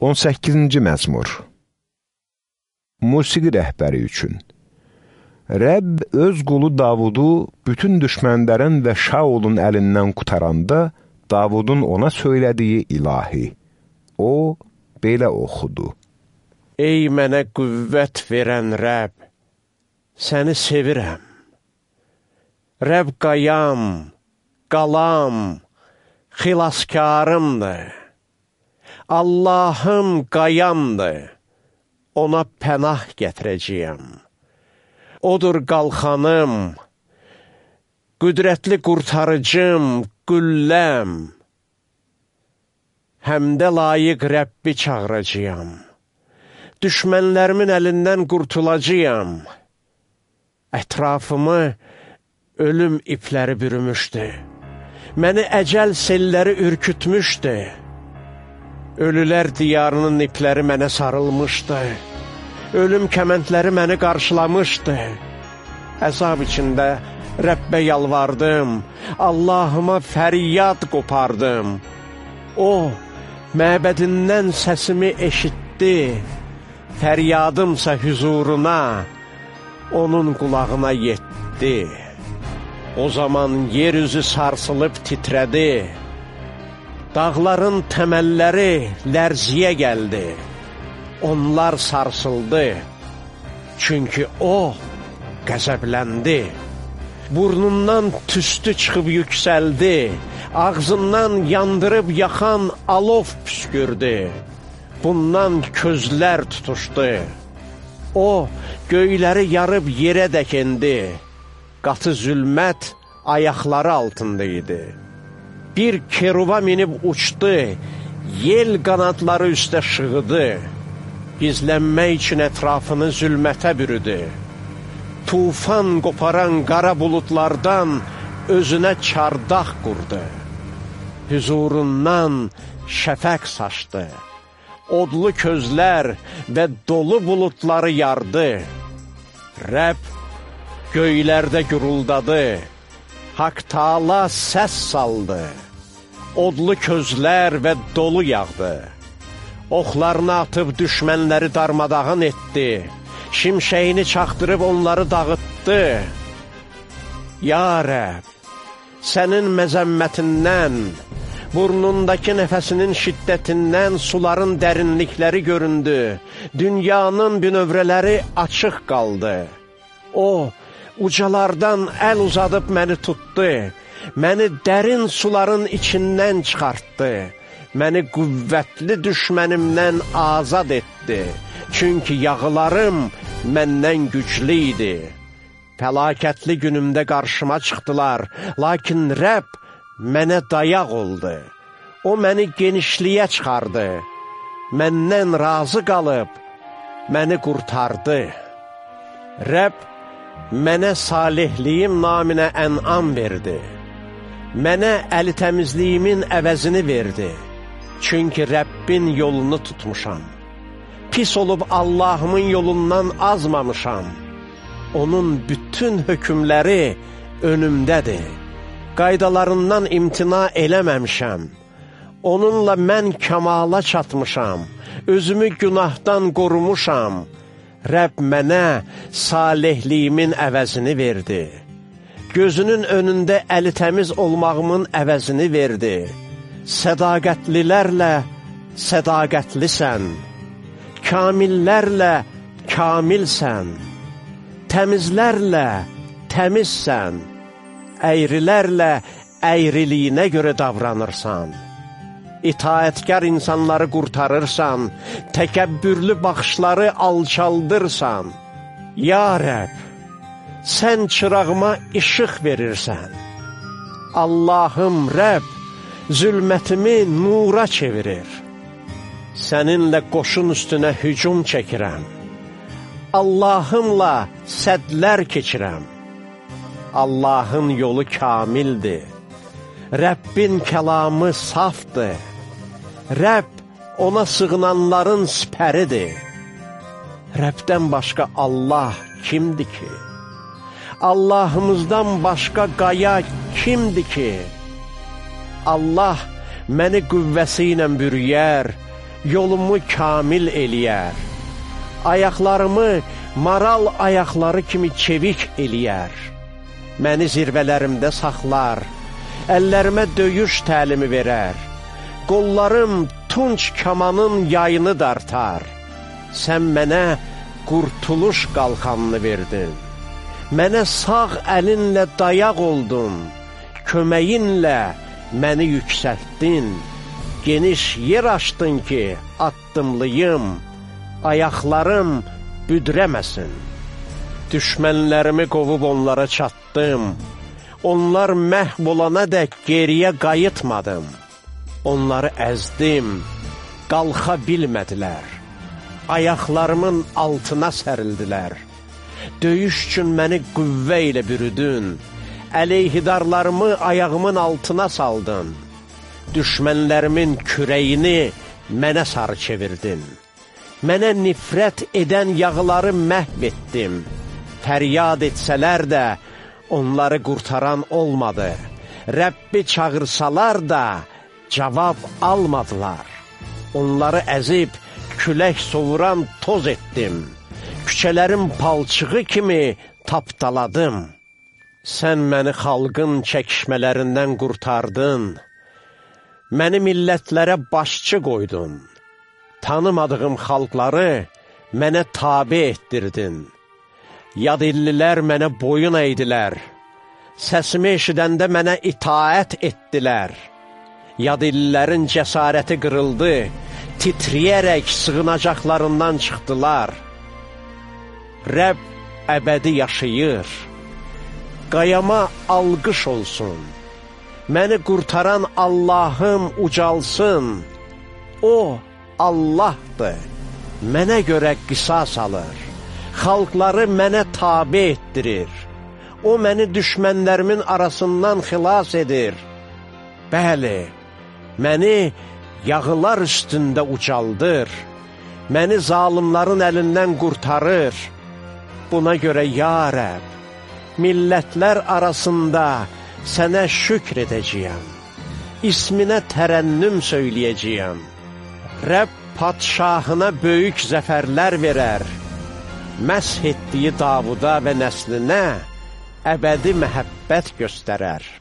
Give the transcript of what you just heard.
18-ci məzmur Musiqi rəhbəri üçün Rəbb öz qulu Davudu bütün düşmənlərin və Şaulun əlindən qutaranda, Davudun ona söylədiyi ilahi. O, belə oxudu. Ey mənə qüvvət verən Rəbb, səni sevirəm. Rəbb qayam, qalam, xilaskarımdır. Allahım qayamdır, ona pənah gətirəcəyəm. Odur qalxanım, qüdrətli qurtarıcım, qülləm. Həmdə layiq Rəbbi çağıracağam. Düşmənlərimin əlindən qurtulacağam. Ətrafımı ölüm ipləri bürümüşdü. Məni əcəl selləri ürkütmüşdü. Ölülər diyarının ipləri mənə sarılmışdı. Ölüm kəməndləri məni qarşılamışdı. Əzab içində Rəbbə yalvardım. Allahıma fəryad qopardım. O, məbədindən səsimi eşitdi. Fəryadımsa hüzuruna, onun qulağına yetdi. O zaman yer üzü sarsılıb titrədi. Dağların təməlləri lərziyə gəldi. Onlar sarsıldı. Çünki o qəzəbləndi. Burnundan tüstü çıxıb yüksəldi. Ağzından yandırıb yaxan alov püskürdü. Bundan közlər tutuşdu. O, göyləri yarıb yerə dəkindi. Qatı zülmət ayaqları altında idi bir keruba minib uçdu, yel qanadları üstə şığıdı, gizlənmək üçün ətrafını zülmətə bürüdü. Tufan qoparan qara bulutlardan özünə çardaq qurdu. Hüzurundan şəfəq saçdı. Odlu közlər və dolu bulutları yardı. Rəbb göylərdə güruldadı. Hak Taala səs saldı. Odlu közlər və dolu yağdı. Oxlarını atıb düşmənləri darmadağın etdi. Şimşəyini çaxdırıb onları dağıtdı. Ya Rəb, sənin məzəmmətindən, burnundakı nəfəsinin şiddətindən suların dərinlikləri göründü. Dünyanın bünövrələri açıq qaldı. O, ucalardan əl uzadıb məni tutdu, məni dərin suların içindən çıxartdı, məni qüvvətli düşmənimdən azad etdi, çünki yağılarım məndən güclü idi. Fəlakətli günümdə qarşıma çıxdılar, lakin Rəbb mənə dayaq oldu. O məni genişliyə çıxardı, məndən razı qalıb, məni qurtardı. Rəbb mənə salihliyim naminə ənam verdi. Mənə əli təmizliyimin əvəzini verdi. Çünki Rəbbin yolunu tutmuşam. Pis olub Allahımın yolundan azmamışam. Onun bütün hökümləri önümdədir. Qaydalarından imtina eləməmişəm. Onunla mən kəmala çatmışam. Özümü günahdan qorumuşam. Rəbb mənə salihliyimin əvəzini verdi. Gözünün önündə əli təmiz olmağımın əvəzini verdi. Sədaqətlilərlə sədaqətlisən, kamillərlə kamilsən, təmizlərlə təmizsən, əyrilərlə əyriliyinə görə davranırsan. İtaətkar insanları qurtarırsan, təkəbbürlü baxışları alçaldırsan. Ya Rəb, sən çırağıma işıq verirsən. Allahım Rəb, zülmətimi nura çevirir. Səninlə qoşun üstünə hücum çəkirəm. Allahımla sədlər keçirəm. Allahın yolu kamildir. Rəbbin kəlamı safdır. Rəbb ona sığınanların sipəridir. Rəbdən başqa Allah kimdir ki? Allahımızdan başqa qaya kimdir ki? Allah məni qüvvəsi ilə bürüyər, yolumu kamil eləyər. Ayaqlarımı maral ayaqları kimi çevik eləyər. Məni zirvələrimdə saxlar, əllərimə döyüş təlimi verər. Qollarım tunç kamanın yayını dartar. Sən mənə qurtuluş qalxanını verdin. Mənə sağ əlinlə dayaq oldun, köməyinlə məni yüksəltdin. Geniş yer açdın ki, addımlıyım, ayaqlarım büdrəməsin. Düşmənlərimi qovub onlara çatdım, onlar məhv olana dək geriyə qayıtmadım. Onları əzdim, qalxa bilmədilər, ayaqlarımın altına sərildilər. Döyüş üçün məni qüvvə ilə bürüdün, əleyhidarlarımı ayağımın altına saldın. Düşmənlərimin kürəyini mənə sarı çevirdin. Mənə nifrət edən yağları məhv etdim. Fəryad etsələr də, onları qurtaran olmadı. Rəbbi çağırsalar da, cavab almadılar. Onları əzib, külək sovuran toz etdim. Küçələrin palçığı kimi tapdaladım. Sən məni xalqın çəkişmələrindən qurtardın. Məni millətlərə başçı qoydun. Tanımadığım xalqları mənə tabi etdirdin. Yad illilər mənə boyun eydilər. Səsimi eşidəndə mənə itaət etdilər. Yad illərin cəsarəti qırıldı, titriyərək sığınacaqlarından çıxdılar. Rəbb əbədi yaşayır, qayama alqış olsun. Məni qurtaran Allahım ucalsın, O, Allahdır, mənə görə qisas alır, xalqları mənə tabi etdirir. O, məni düşmənlərimin arasından xilas edir. Bəli, məni yağılar üstündə ucaldır, məni zalimların əlindən qurtarır. Buna görə, ya Rəb, millətlər arasında sənə şükr edəcəyəm, isminə tərənnüm söyləyəcəyəm. Rəbb padşahına böyük zəfərlər verər, məsh etdiyi Davuda və nəslinə əbədi məhəbbət göstərər.